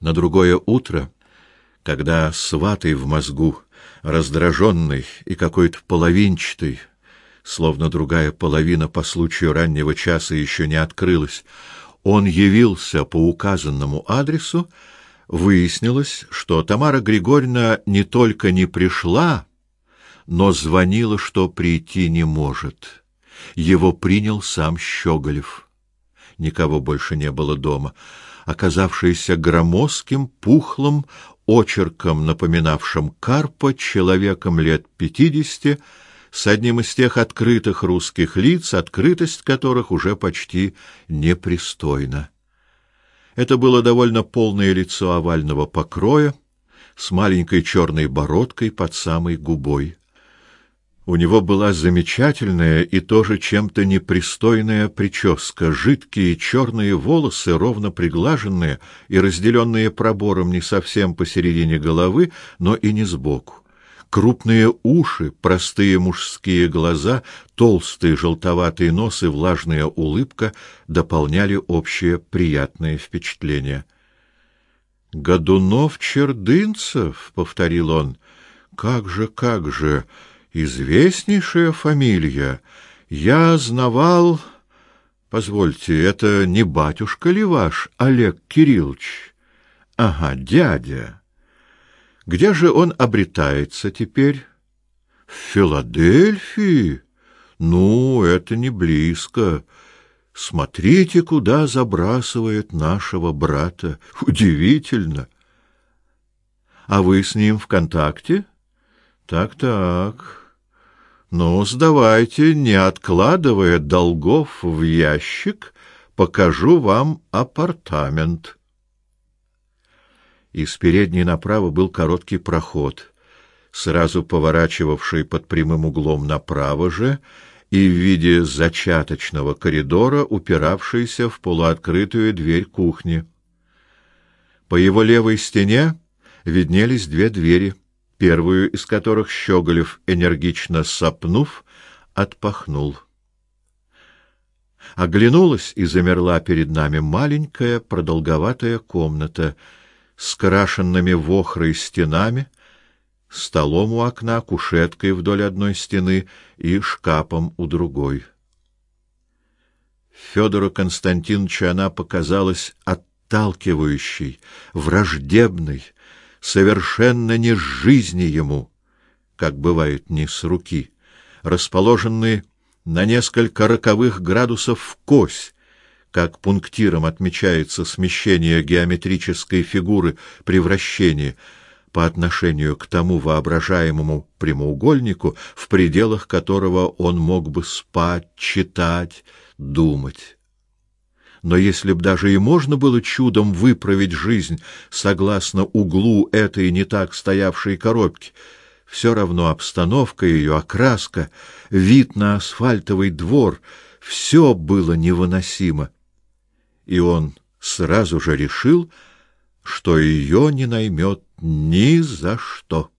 На другое утро, когда сватый в мозгу, раздраженный и какой-то половинчатый, словно другая половина по случаю раннего часа еще не открылась, он явился по указанному адресу, выяснилось, что Тамара Григорьевна не только не пришла, но звонила, что прийти не может. Его принял сам Щеголев. Никого больше не было дома оказавшийся громоздким, пухлым, очерком напоминавшим Карпа, человеком лет пятидесяти, с одним из тех открытых русских лиц, открытость которых уже почти непристойна. Это было довольно полное лицо овального покроя, с маленькой черной бородкой под самой губой. У него была замечательная и тоже чем-то непристойная прическа, жидкие черные волосы, ровно приглаженные и разделенные пробором не совсем посередине головы, но и не сбоку. Крупные уши, простые мужские глаза, толстый желтоватый нос и влажная улыбка дополняли общее приятное впечатление. «Годунов-Чердынцев», — повторил он, — «как же, как же...» известнейшая фамилия. Я знавал... Позвольте, это не батюшка ли ваш, Олег Кириллович? Ага, дядя. Где же он обретается теперь? В Филадельфии? Ну, это не близко. Смотрите, куда забрасывает нашего брата. Удивительно. А вы с ним в контакте? Так-так. Ну, сдавайте, не откладывая долгов в ящик, покажу вам апартамент. Из передней направо был короткий проход, сразу поворачивавший под прямым углом направо же и в виде зачаточного коридора, упиравшийся в полуоткрытую дверь кухни. По его левой стене виднелись две двери — первую из которых Щеголев, энергично сопнув, отпахнул. Оглянулась и замерла перед нами маленькая продолговатая комната с крашенными вохрой стенами, столом у окна, кушеткой вдоль одной стены и шкафом у другой. Федору Константиновичу она показалась отталкивающей, враждебной, совершенно не с жизни ему, как бывает не с руки, расположенные на несколько роковых градусов в кось, как пунктиром отмечается смещение геометрической фигуры при вращении по отношению к тому воображаемому прямоугольнику, в пределах которого он мог бы спать, читать, думать. Но если б даже и можно было чудом выправить жизнь согласно углу этой не так стоявшей коробки, все равно обстановка ее, окраска, вид на асфальтовый двор — все было невыносимо. И он сразу же решил, что ее не наймет ни за что.